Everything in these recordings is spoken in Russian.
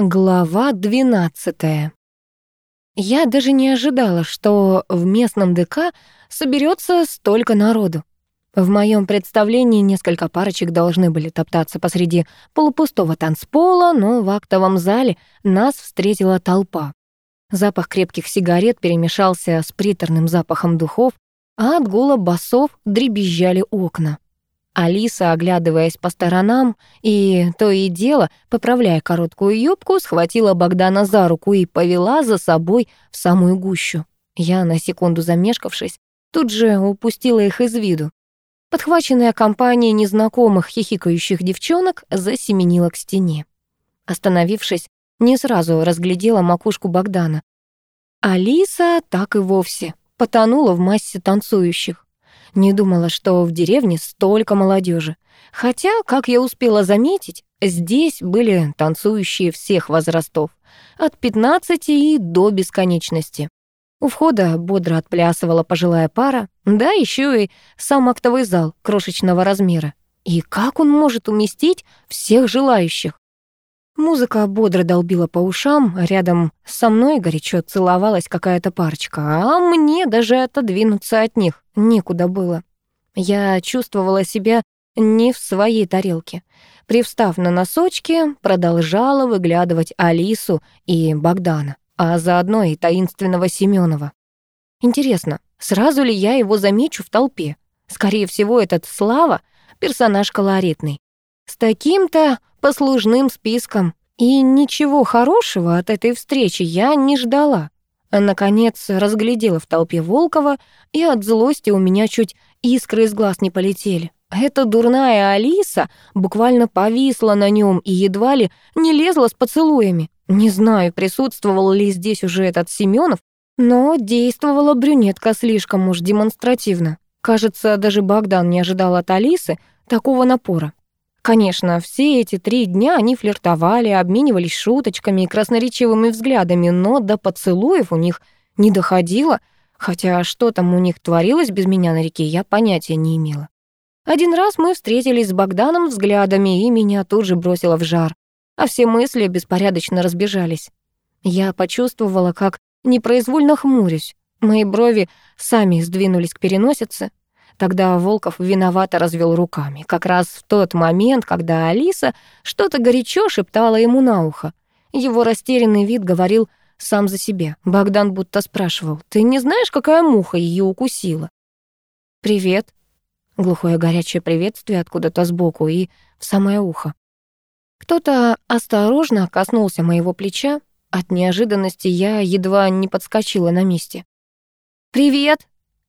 Глава 12. Я даже не ожидала, что в местном ДК соберется столько народу. В моем представлении несколько парочек должны были топтаться посреди полупустого танцпола, но в актовом зале нас встретила толпа. Запах крепких сигарет перемешался с приторным запахом духов, а от гула басов дребезжали окна. Алиса, оглядываясь по сторонам и то и дело, поправляя короткую юбку, схватила Богдана за руку и повела за собой в самую гущу. Я, на секунду замешкавшись, тут же упустила их из виду. Подхваченная компанией незнакомых хихикающих девчонок засеменила к стене. Остановившись, не сразу разглядела макушку Богдана. Алиса так и вовсе потонула в массе танцующих. Не думала, что в деревне столько молодежи. Хотя, как я успела заметить, здесь были танцующие всех возрастов, от 15 и до бесконечности. У входа бодро отплясывала пожилая пара, да еще и сам актовый зал крошечного размера. И как он может уместить всех желающих? Музыка бодро долбила по ушам, а рядом со мной горячо целовалась какая-то парочка, а мне даже отодвинуться от них некуда было. Я чувствовала себя не в своей тарелке. Привстав на носочки, продолжала выглядывать Алису и Богдана, а заодно и таинственного Семенова. Интересно, сразу ли я его замечу в толпе? Скорее всего, этот Слава — персонаж колоритный. С таким-то послужным списком. И ничего хорошего от этой встречи я не ждала. А, наконец разглядела в толпе Волкова, и от злости у меня чуть искры из глаз не полетели. Эта дурная Алиса буквально повисла на нем и едва ли не лезла с поцелуями. Не знаю, присутствовал ли здесь уже этот Семенов, но действовала брюнетка слишком уж демонстративно. Кажется, даже Богдан не ожидал от Алисы такого напора. Конечно, все эти три дня они флиртовали, обменивались шуточками и красноречивыми взглядами, но до поцелуев у них не доходило, хотя что там у них творилось без меня на реке, я понятия не имела. Один раз мы встретились с Богданом взглядами, и меня тут же бросило в жар, а все мысли беспорядочно разбежались. Я почувствовала, как непроизвольно хмурюсь. Мои брови сами сдвинулись к переносице, Тогда Волков виновато развел руками, как раз в тот момент, когда Алиса что-то горячо шептала ему на ухо. Его растерянный вид говорил сам за себя. Богдан будто спрашивал, «Ты не знаешь, какая муха ее укусила?» «Привет», глухое горячее приветствие откуда-то сбоку и в самое ухо. Кто-то осторожно коснулся моего плеча. От неожиданности я едва не подскочила на месте. «Привет!»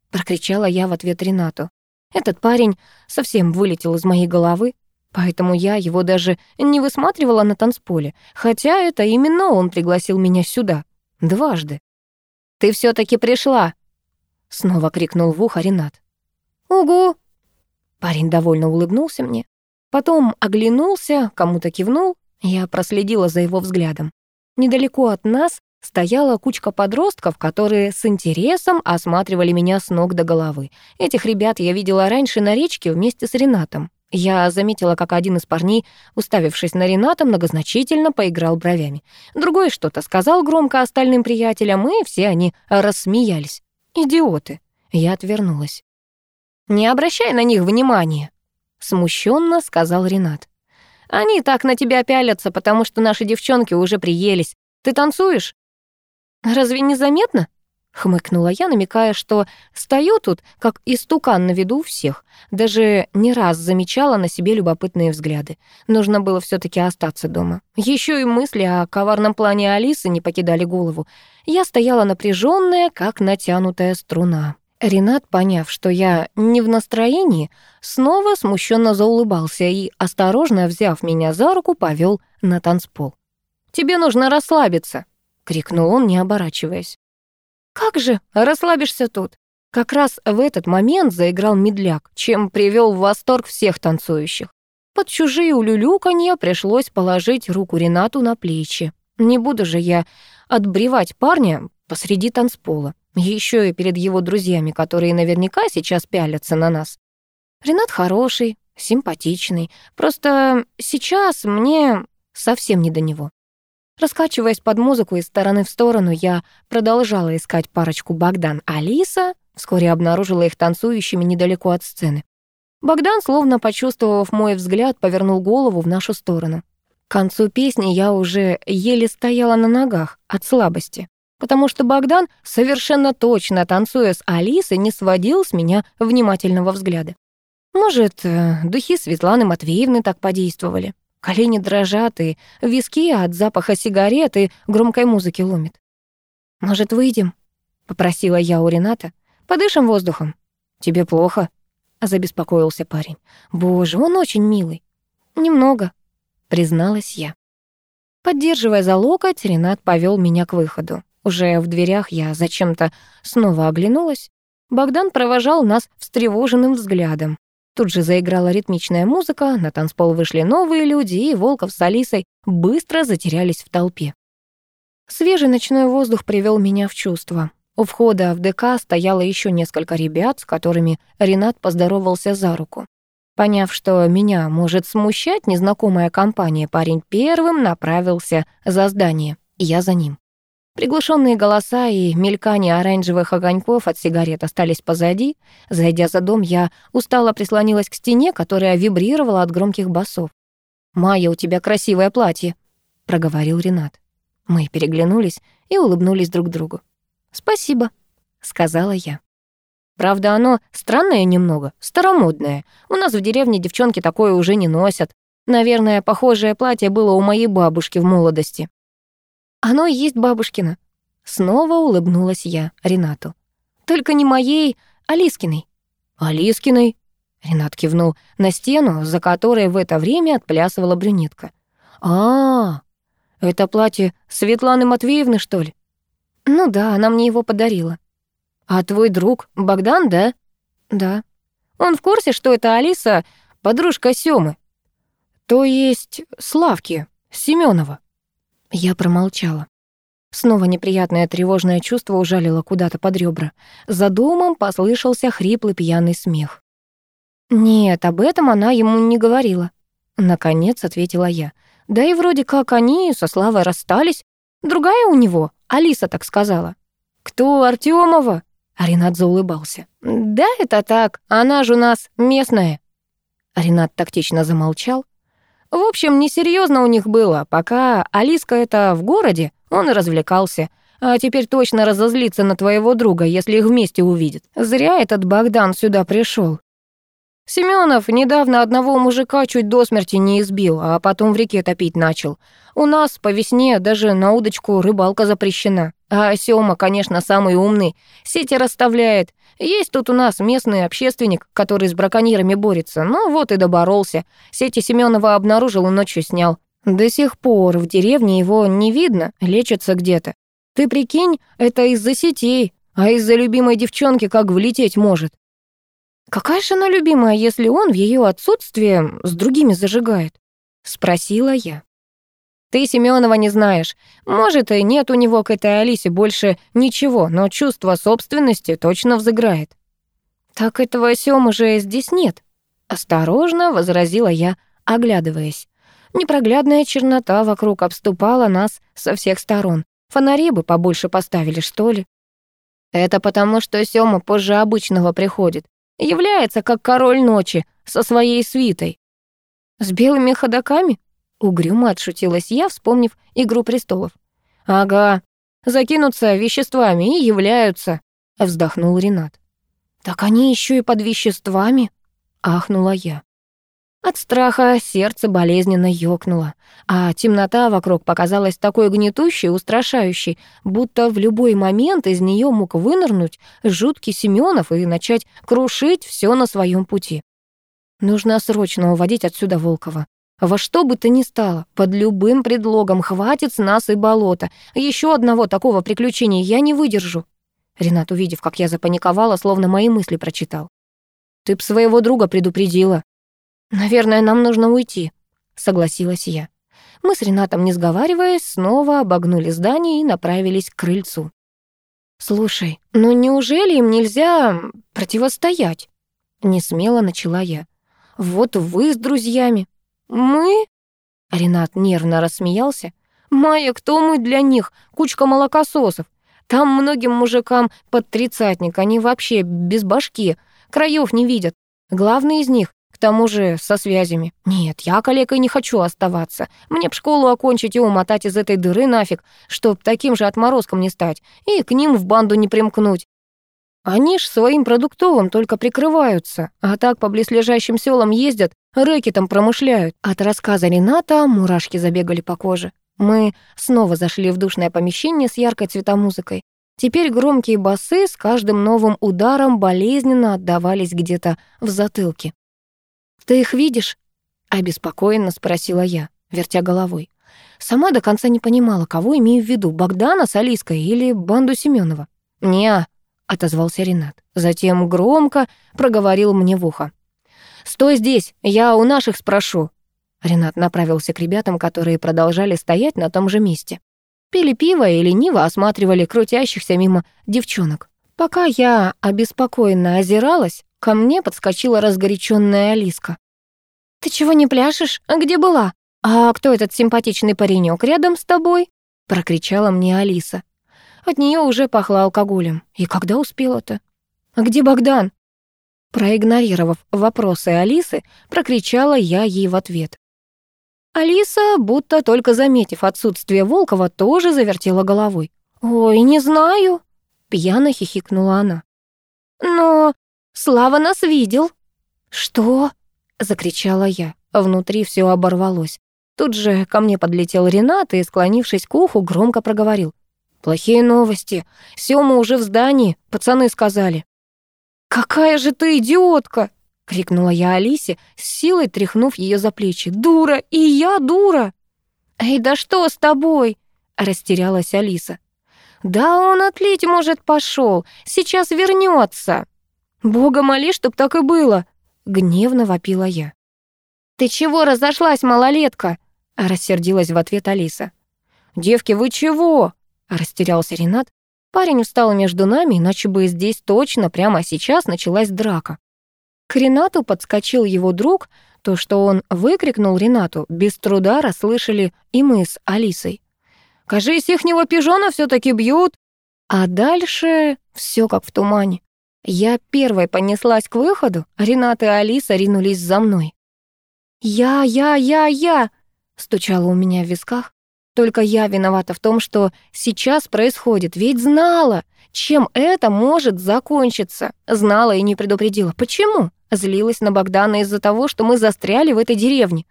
— прокричала я в ответ Ренату. «Этот парень совсем вылетел из моей головы, поэтому я его даже не высматривала на танцполе, хотя это именно он пригласил меня сюда. Дважды». «Ты все таки пришла!» — снова крикнул в ухо Ренат. «Угу!» Парень довольно улыбнулся мне. Потом оглянулся, кому-то кивнул. Я проследила за его взглядом. Недалеко от нас стояла кучка подростков, которые с интересом осматривали меня с ног до головы. Этих ребят я видела раньше на речке вместе с Ренатом. Я заметила, как один из парней, уставившись на Рената, многозначительно поиграл бровями. Другой что-то сказал громко остальным приятелям, и все они рассмеялись. «Идиоты!» Я отвернулась. «Не обращай на них внимания!» Смущенно сказал Ренат. «Они так на тебя пялятся, потому что наши девчонки уже приелись. Ты танцуешь?» «Разве незаметно?» — хмыкнула я, намекая, что стою тут, как истукан на виду у всех. Даже не раз замечала на себе любопытные взгляды. Нужно было все таки остаться дома. Еще и мысли о коварном плане Алисы не покидали голову. Я стояла напряженная, как натянутая струна. Ренат, поняв, что я не в настроении, снова смущенно заулыбался и, осторожно взяв меня за руку, повел на танцпол. «Тебе нужно расслабиться», — крикнул он, не оборачиваясь. «Как же, расслабишься тут!» Как раз в этот момент заиграл медляк, чем привел в восторг всех танцующих. Под чужие улюлюканье пришлось положить руку Ренату на плечи. Не буду же я отбревать парня посреди танцпола, еще и перед его друзьями, которые наверняка сейчас пялятся на нас. Ренат хороший, симпатичный, просто сейчас мне совсем не до него. Раскачиваясь под музыку из стороны в сторону, я продолжала искать парочку Богдан. Алиса вскоре обнаружила их танцующими недалеко от сцены. Богдан, словно почувствовав мой взгляд, повернул голову в нашу сторону. К концу песни я уже еле стояла на ногах от слабости, потому что Богдан, совершенно точно танцуя с Алисой, не сводил с меня внимательного взгляда. Может, э, духи Светланы Матвеевны так подействовали. Колени дрожат, и виски от запаха сигареты громкой музыки ломит. «Может, выйдем?» — попросила я у Рената. «Подышим воздухом». «Тебе плохо?» — забеспокоился парень. «Боже, он очень милый». «Немного», — призналась я. Поддерживая за локоть, Ренат повел меня к выходу. Уже в дверях я зачем-то снова оглянулась. Богдан провожал нас встревоженным взглядом. Тут же заиграла ритмичная музыка, на танцпол вышли новые люди, и Волков с Алисой быстро затерялись в толпе. Свежий ночной воздух привел меня в чувство. У входа в ДК стояло еще несколько ребят, с которыми Ренат поздоровался за руку. Поняв, что меня может смущать незнакомая компания, парень первым направился за здание. Я за ним. Приглушенные голоса и мелькание оранжевых огоньков от сигарет остались позади. Зайдя за дом, я устало прислонилась к стене, которая вибрировала от громких басов. «Майя, у тебя красивое платье», — проговорил Ренат. Мы переглянулись и улыбнулись друг другу. «Спасибо», — сказала я. Правда, оно странное немного, старомодное. У нас в деревне девчонки такое уже не носят. Наверное, похожее платье было у моей бабушки в молодости. «Оно и есть бабушкино». Снова улыбнулась я Ренату. «Только не моей, а Лискиной». «Алискиной?» Ренат кивнул на стену, за которой в это время отплясывала брюнетка. а, -а, Это платье Светланы Матвеевны, что ли?» «Ну да, она мне его подарила». «А твой друг Богдан, да?» «Да». «Он в курсе, что это Алиса, подружка Сёмы?» «То есть Славки, Семёнова?» Я промолчала. Снова неприятное тревожное чувство ужалило куда-то под ребра. За домом послышался хриплый пьяный смех. «Нет, об этом она ему не говорила», — наконец ответила я. «Да и вроде как они со Славой расстались. Другая у него, Алиса так сказала». «Кто Артемова?» — Ренат заулыбался. «Да, это так, она же у нас местная». Ренат тактично замолчал, в общем, несерьезно у них было. Пока Алиска это в городе, он и развлекался. А теперь точно разозлится на твоего друга, если их вместе увидит. Зря этот Богдан сюда пришел. Семенов недавно одного мужика чуть до смерти не избил, а потом в реке топить начал. У нас по весне даже на удочку рыбалка запрещена. А Сёма, конечно, самый умный. Сети расставляет. Есть тут у нас местный общественник, который с браконьерами борется. Ну вот и доборолся. Сети Семенова обнаружил и ночью снял. До сих пор в деревне его не видно, лечится где-то. Ты прикинь, это из-за сетей, а из-за любимой девчонки как влететь может. Какая же она любимая, если он в ее отсутствие с другими зажигает? Спросила я. Ты Семенова не знаешь. Может, и нет у него к этой Алисе больше ничего, но чувство собственности точно взыграет». «Так этого Сёмы же здесь нет», — осторожно возразила я, оглядываясь. Непроглядная чернота вокруг обступала нас со всех сторон. Фонари бы побольше поставили, что ли? Это потому, что Сёма позже обычного приходит. Является как король ночи, со своей свитой. «С белыми ходаками?» Угрюмо отшутилась я, вспомнив «Игру престолов». «Ага, закинутся веществами и являются», — вздохнул Ренат. «Так они еще и под веществами?» — ахнула я. От страха сердце болезненно ёкнуло, а темнота вокруг показалась такой гнетущей, устрашающей, будто в любой момент из нее мог вынырнуть жуткий Семенов и начать крушить все на своем пути. Нужно срочно уводить отсюда Волкова. Во что бы то ни стало, под любым предлогом хватит с нас и болота. Еще одного такого приключения я не выдержу. Ренат, увидев, как я запаниковала, словно мои мысли прочитал. Ты б своего друга предупредила. Наверное, нам нужно уйти, согласилась я. Мы с Ренатом, не сговариваясь, снова обогнули здание и направились к крыльцу. «Слушай, ну неужели им нельзя противостоять?» Несмело начала я. «Вот вы с друзьями, «Мы?» Ренат нервно рассмеялся. «Майя, кто мы для них? Кучка молокососов. Там многим мужикам под тридцатник, они вообще без башки, краев не видят. Главный из них, к тому же, со связями. Нет, я калекой не хочу оставаться. Мне б школу окончить и умотать из этой дыры нафиг, чтоб таким же отморозком не стать, и к ним в банду не примкнуть. Они ж своим продуктовым только прикрываются, а так по близлежащим селам ездят, рэкетом промышляют. От рассказа Рената мурашки забегали по коже. Мы снова зашли в душное помещение с яркой цветомузыкой. Теперь громкие басы с каждым новым ударом болезненно отдавались где-то в затылке. «Ты их видишь?» — обеспокоенно спросила я, вертя головой. Сама до конца не понимала, кого имею в виду, Богдана с Алиской или банду Семенова. «Не-а», отозвался Ренат. Затем громко проговорил мне в ухо. «Стой здесь, я у наших спрошу». Ренат направился к ребятам, которые продолжали стоять на том же месте. Пили пиво и лениво осматривали крутящихся мимо девчонок. Пока я обеспокоенно озиралась, ко мне подскочила разгоряченная Алиска. «Ты чего не пляшешь? Где была? А кто этот симпатичный паренек рядом с тобой?» прокричала мне Алиса. От нее уже пахло алкоголем. И когда успела-то? А где Богдан? Проигнорировав вопросы Алисы, прокричала я ей в ответ. Алиса, будто только заметив отсутствие Волкова, тоже завертела головой. «Ой, не знаю», — пьяно хихикнула она. «Но Слава нас видел». «Что?» — закричала я. Внутри все оборвалось. Тут же ко мне подлетел Ренат и, склонившись к уху, громко проговорил. Плохие новости. Сёма уже в здании, пацаны сказали. «Какая же ты идиотка!» — крикнула я Алисе, с силой тряхнув ее за плечи. «Дура! И я дура!» «Эй, да что с тобой?» — растерялась Алиса. «Да он отлить, может, пошел. Сейчас вернется. «Бога моли, чтоб так и было!» — гневно вопила я. «Ты чего разошлась, малолетка?» — рассердилась в ответ Алиса. «Девки, вы чего?» Растерялся Ренат. Парень устал между нами, иначе бы здесь точно прямо сейчас началась драка. К Ренату подскочил его друг. То, что он выкрикнул Ренату, без труда расслышали и мы с Алисой. «Кажись, ихнего пижона все таки бьют!» А дальше все как в тумане. Я первой понеслась к выходу, а Ренат и Алиса ринулись за мной. «Я, я, я, я!» — стучало у меня в висках. Только я виновата в том, что сейчас происходит, ведь знала, чем это может закончиться. Знала и не предупредила. Почему? Злилась на Богдана из-за того, что мы застряли в этой деревне.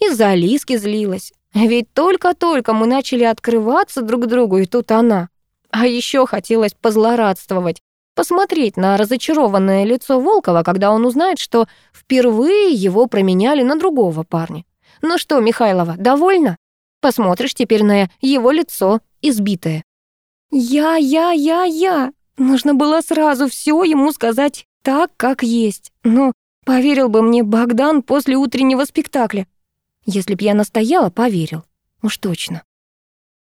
Из-за Алиски злилась. Ведь только-только мы начали открываться друг другу, и тут она. А еще хотелось позлорадствовать. Посмотреть на разочарованное лицо Волкова, когда он узнает, что впервые его променяли на другого парня. Ну что, Михайлова, довольна? Посмотришь теперь на его лицо, избитое. Я, я, я, я. Нужно было сразу все ему сказать так, как есть. Но поверил бы мне Богдан после утреннего спектакля. Если б я настояла, поверил. Уж точно.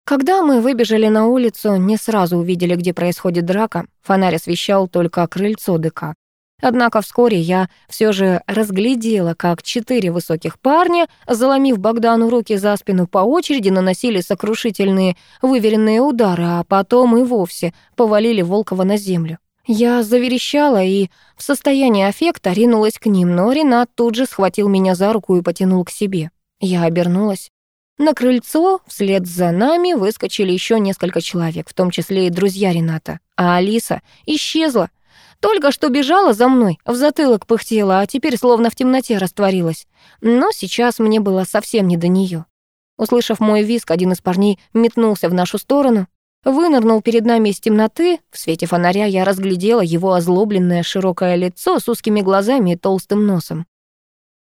Когда мы выбежали на улицу, не сразу увидели, где происходит драка. Фонарь освещал только крыльцо ДК. Однако вскоре я все же разглядела, как четыре высоких парня, заломив Богдану руки за спину по очереди, наносили сокрушительные выверенные удары, а потом и вовсе повалили Волкова на землю. Я заверещала и в состоянии аффекта ринулась к ним, но Ренат тут же схватил меня за руку и потянул к себе. Я обернулась. На крыльцо вслед за нами выскочили еще несколько человек, в том числе и друзья Рената. А Алиса исчезла, только что бежала за мной, в затылок пыхтела, а теперь словно в темноте растворилась. Но сейчас мне было совсем не до нее. Услышав мой визг, один из парней метнулся в нашу сторону. Вынырнул перед нами из темноты. В свете фонаря я разглядела его озлобленное широкое лицо с узкими глазами и толстым носом.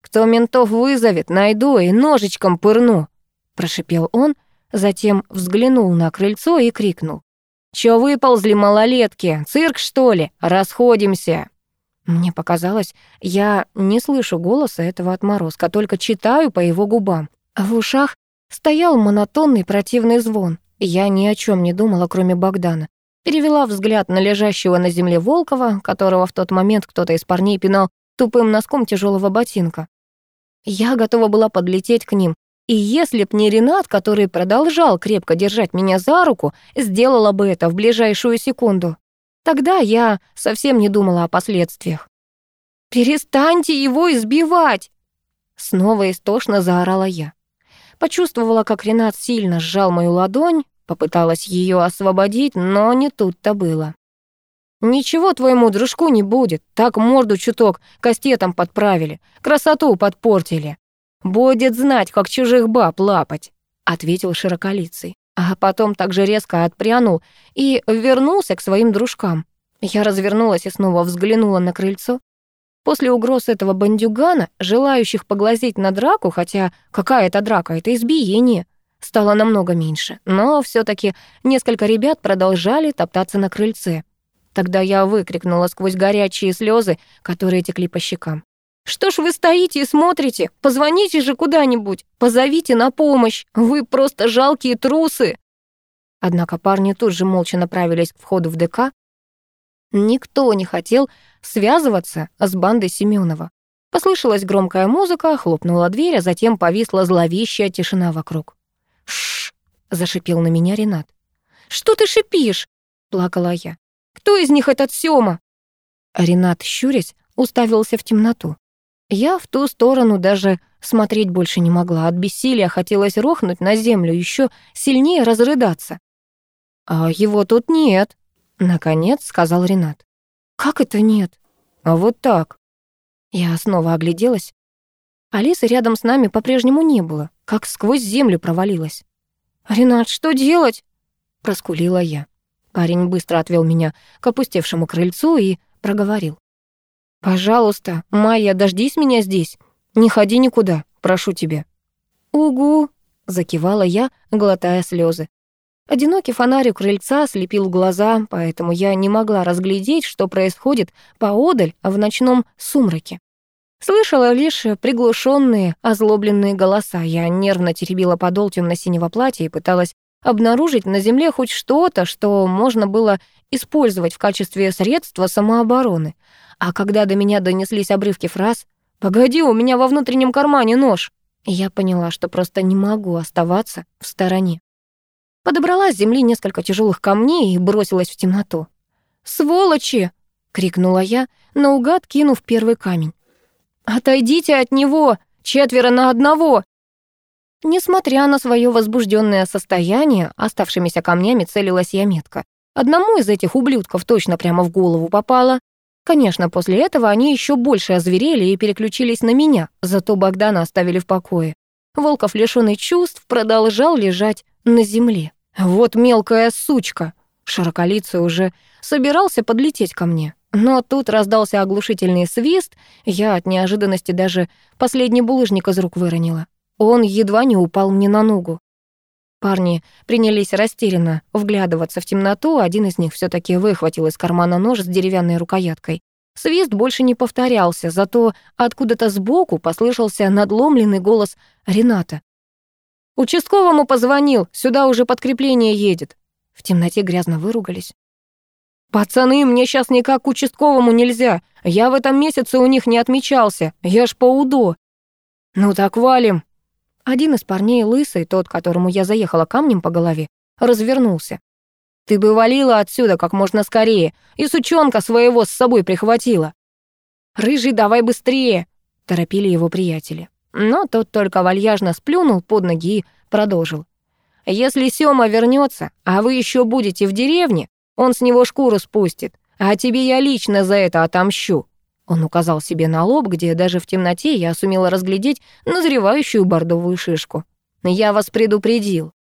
«Кто ментов вызовет, найду и ножичком пырну!» — прошипел он, затем взглянул на крыльцо и крикнул. Чё выползли малолетки? Цирк, что ли? Расходимся!» Мне показалось, я не слышу голоса этого отморозка, только читаю по его губам. В ушах стоял монотонный противный звон. Я ни о чем не думала, кроме Богдана. Перевела взгляд на лежащего на земле Волкова, которого в тот момент кто-то из парней пинал тупым носком тяжелого ботинка. Я готова была подлететь к ним, и если б не Ренат, который продолжал крепко держать меня за руку, сделала бы это в ближайшую секунду. Тогда я совсем не думала о последствиях. «Перестаньте его избивать!» Снова истошно заорала я. Почувствовала, как Ренат сильно сжал мою ладонь, попыталась ее освободить, но не тут-то было. «Ничего твоему дружку не будет, так морду чуток кастетом подправили, красоту подпортили будет знать, как чужих баб лапать», — ответил широколицый. А потом так же резко отпрянул и вернулся к своим дружкам. Я развернулась и снова взглянула на крыльцо. После угроз этого бандюгана, желающих поглазеть на драку, хотя какая это драка, это избиение, стало намного меньше. Но все таки несколько ребят продолжали топтаться на крыльце. Тогда я выкрикнула сквозь горячие слезы, которые текли по щекам. Что ж вы стоите и смотрите? Позвоните же куда-нибудь, позовите на помощь. Вы просто жалкие трусы. Однако парни тут же молча направились к входу в ДК. Никто не хотел связываться с бандой Семенова. Послышалась громкая музыка, хлопнула дверь, а затем повисла зловещая тишина вокруг. Шш! зашипел на меня Ренат. «Что ты шипишь?» — плакала я. «Кто из них этот Сёма?» Ренат, щурясь, уставился в темноту. Я в ту сторону даже смотреть больше не могла. От бессилия хотелось рухнуть на землю, еще сильнее разрыдаться. «А его тут нет», — наконец сказал Ренат. «Как это нет?» «А вот так». Я снова огляделась. Алисы рядом с нами по-прежнему не было, как сквозь землю провалилась. «Ренат, что делать?» — проскулила я. Парень быстро отвел меня к опустевшему крыльцу и проговорил. «Пожалуйста, Майя, дождись меня здесь. Не ходи никуда, прошу тебя». «Угу», — закивала я, глотая слезы. Одинокий фонарик крыльца слепил глаза, поэтому я не могла разглядеть, что происходит поодаль в ночном сумраке. Слышала лишь приглушенные, озлобленные голоса. Я нервно теребила подол темно-синего платья и пыталась обнаружить на земле хоть что-то, что можно было использовать в качестве средства самообороны. А когда до меня донеслись обрывки фраз «Погоди, у меня во внутреннем кармане нож!» я поняла, что просто не могу оставаться в стороне. Подобрала с земли несколько тяжелых камней и бросилась в темноту. «Сволочи!» — крикнула я, наугад кинув первый камень. «Отойдите от него! Четверо на одного!» Несмотря на свое возбужденное состояние, оставшимися камнями целилась я метко. Одному из этих ублюдков точно прямо в голову попало. Конечно, после этого они еще больше озверели и переключились на меня, зато Богдана оставили в покое. Волков, лишенный чувств, продолжал лежать на земле. «Вот мелкая сучка!» Широколицый уже собирался подлететь ко мне. Но тут раздался оглушительный свист, я от неожиданности даже последний булыжник из рук выронила. Он едва не упал мне на ногу. Парни принялись растерянно вглядываться в темноту, один из них все таки выхватил из кармана нож с деревянной рукояткой. Свист больше не повторялся, зато откуда-то сбоку послышался надломленный голос Рената. «Участковому позвонил, сюда уже подкрепление едет». В темноте грязно выругались. «Пацаны, мне сейчас никак к участковому нельзя. Я в этом месяце у них не отмечался. Я ж по УДО». «Ну так валим», один из парней, лысый, тот, которому я заехала камнем по голове, развернулся. «Ты бы валила отсюда как можно скорее, и сучонка своего с собой прихватила!» «Рыжий, давай быстрее!» — торопили его приятели. Но тот только вальяжно сплюнул под ноги и продолжил. «Если Сёма вернется, а вы еще будете в деревне, он с него шкуру спустит, а тебе я лично за это отомщу!» Он указал себе на лоб, где даже в темноте я сумела разглядеть назревающую бордовую шишку. «Я вас предупредил».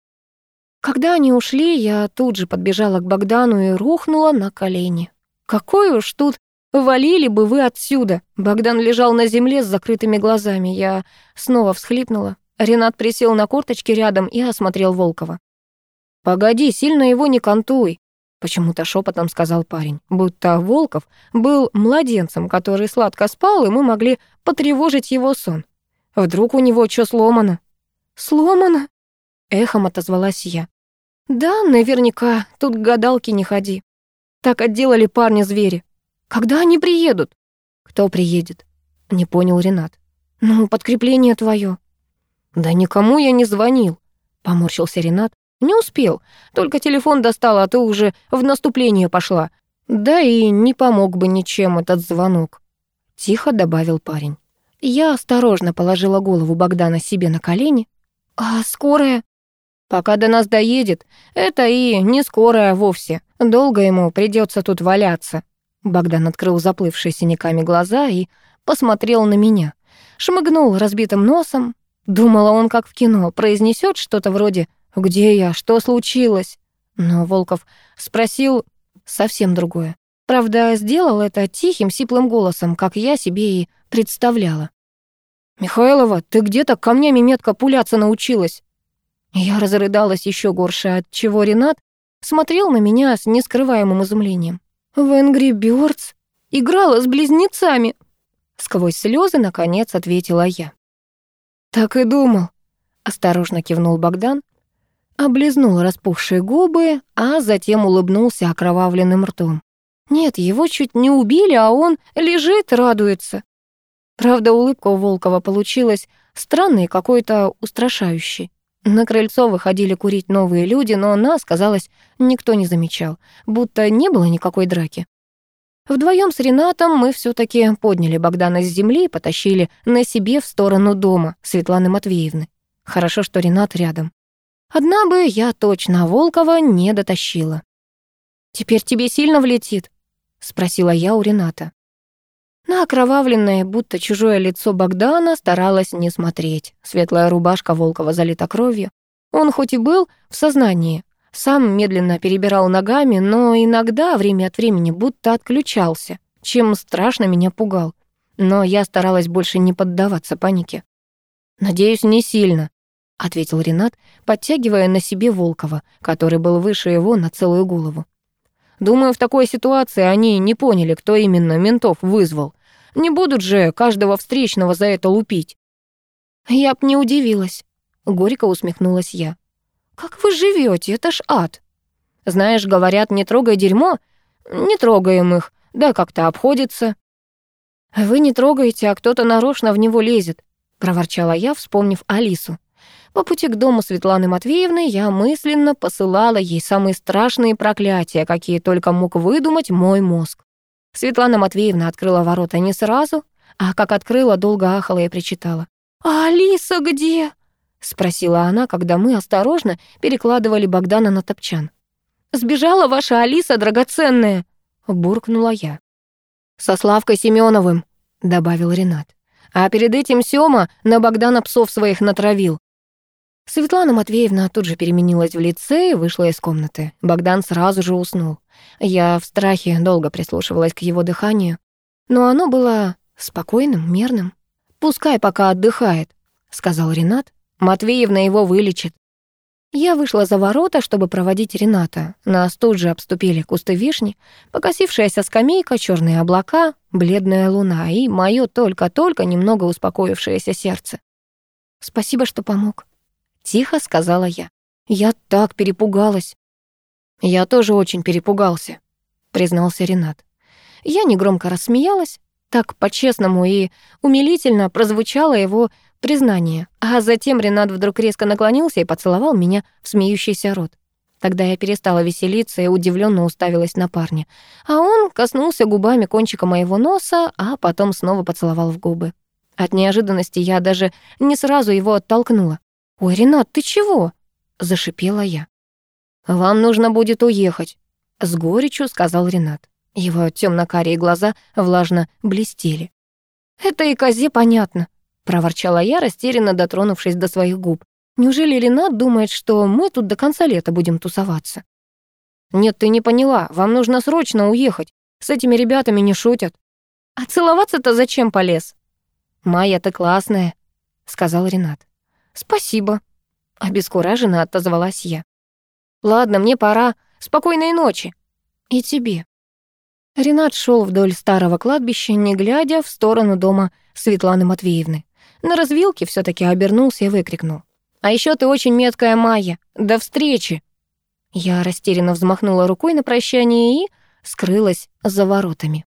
Когда они ушли, я тут же подбежала к Богдану и рухнула на колени. «Какой уж тут! Валили бы вы отсюда!» Богдан лежал на земле с закрытыми глазами. Я снова всхлипнула. Ренат присел на корточки рядом и осмотрел Волкова. «Погоди, сильно его не контуй. Почему-то шепотом сказал парень, будто Волков был младенцем, который сладко спал, и мы могли потревожить его сон. Вдруг у него что сломано? Сломано? Эхом отозвалась я. Да, наверняка, тут гадалки не ходи. Так отделали парня звери. Когда они приедут? Кто приедет? Не понял Ренат. Ну, подкрепление твое. Да никому я не звонил, поморщился Ренат. Не успел. Только телефон достала, а ты уже в наступление пошла. Да и не помог бы ничем этот звонок. Тихо добавил парень. Я осторожно положила голову Богдана себе на колени. А скорая? Пока до нас доедет, это и не скорая вовсе. Долго ему придется тут валяться. Богдан открыл заплывшие синяками глаза и посмотрел на меня. Шмыгнул разбитым носом. Думала он, как в кино, произнесет что-то вроде «Где я? Что случилось?» Но Волков спросил совсем другое. Правда, сделал это тихим, сиплым голосом, как я себе и представляла. «Михайлова, ты где-то камнями метко пуляться научилась!» Я разрыдалась еще горше, от чего Ренат смотрел на меня с нескрываемым изумлением. «В Энгри Бёрдс играла с близнецами!» Сквозь слезы наконец, ответила я. «Так и думал», — осторожно кивнул Богдан облизнул распухшие губы, а затем улыбнулся окровавленным ртом. Нет, его чуть не убили, а он лежит, радуется. Правда, улыбка у Волкова получилась странной, какой-то устрашающей. На крыльцо выходили курить новые люди, но нас, казалось, никто не замечал, будто не было никакой драки. Вдвоем с Ренатом мы все таки подняли Богдана с земли и потащили на себе в сторону дома Светланы Матвеевны. Хорошо, что Ренат рядом. Одна бы я точно Волкова не дотащила. «Теперь тебе сильно влетит?» — спросила я у Рената. На окровавленное, будто чужое лицо Богдана старалась не смотреть. Светлая рубашка Волкова залита кровью. Он хоть и был в сознании, сам медленно перебирал ногами, но иногда время от времени будто отключался, чем страшно меня пугал. Но я старалась больше не поддаваться панике. «Надеюсь, не сильно», — ответил Ренат, подтягивая на себе Волкова, который был выше его на целую голову. «Думаю, в такой ситуации они не поняли, кто именно ментов вызвал. Не будут же каждого встречного за это лупить». «Я б не удивилась», — горько усмехнулась я. «Как вы живете? Это ж ад!» «Знаешь, говорят, не трогай дерьмо. Не трогаем их, да как-то обходится». «Вы не трогаете, а кто-то нарочно в него лезет», — проворчала я, вспомнив Алису. По пути к дому Светланы Матвеевны я мысленно посылала ей самые страшные проклятия, какие только мог выдумать мой мозг. Светлана Матвеевна открыла ворота не сразу, а как открыла, долго ахала и причитала. «А Алиса где?» — спросила она, когда мы осторожно перекладывали Богдана на топчан. «Сбежала ваша Алиса драгоценная!» — буркнула я. «Со Славкой Семеновым», — добавил Ренат. «А перед этим Сёма на Богдана псов своих натравил. Светлана Матвеевна тут же переменилась в лице и вышла из комнаты. Богдан сразу же уснул. Я в страхе долго прислушивалась к его дыханию. Но оно было спокойным, мерным. «Пускай пока отдыхает», — сказал Ренат. «Матвеевна его вылечит». Я вышла за ворота, чтобы проводить Рената. Нас тут же обступили кусты вишни, покосившаяся скамейка, черные облака, бледная луна и мое только-только немного успокоившееся сердце. «Спасибо, что помог», — тихо сказала я. «Я так перепугалась». «Я тоже очень перепугался», — признался Ренат. Я негромко рассмеялась. Так по-честному и умилительно прозвучало его признание. А затем Ренат вдруг резко наклонился и поцеловал меня в смеющийся рот. Тогда я перестала веселиться и удивленно уставилась на парня. А он коснулся губами кончика моего носа, а потом снова поцеловал в губы. От неожиданности я даже не сразу его оттолкнула. «Ой, Ренат, ты чего?» — зашипела я. «Вам нужно будет уехать», — с горечью сказал Ренат. Его темно-карие глаза влажно блестели. «Это и козе понятно», — проворчала я, растерянно дотронувшись до своих губ. «Неужели Ренат думает, что мы тут до конца лета будем тусоваться?» «Нет, ты не поняла. Вам нужно срочно уехать. С этими ребятами не шутят». «А целоваться-то зачем полез?» «Майя, ты классная», — сказал Ренат. «Спасибо», — обескураженно отозвалась я. «Ладно, мне пора. Спокойной ночи». «И тебе». Ренат шел вдоль старого кладбища, не глядя в сторону дома Светланы Матвеевны. На развилке все таки обернулся и выкрикнул. «А еще ты очень меткая Майя. До встречи!» Я растерянно взмахнула рукой на прощание и скрылась за воротами.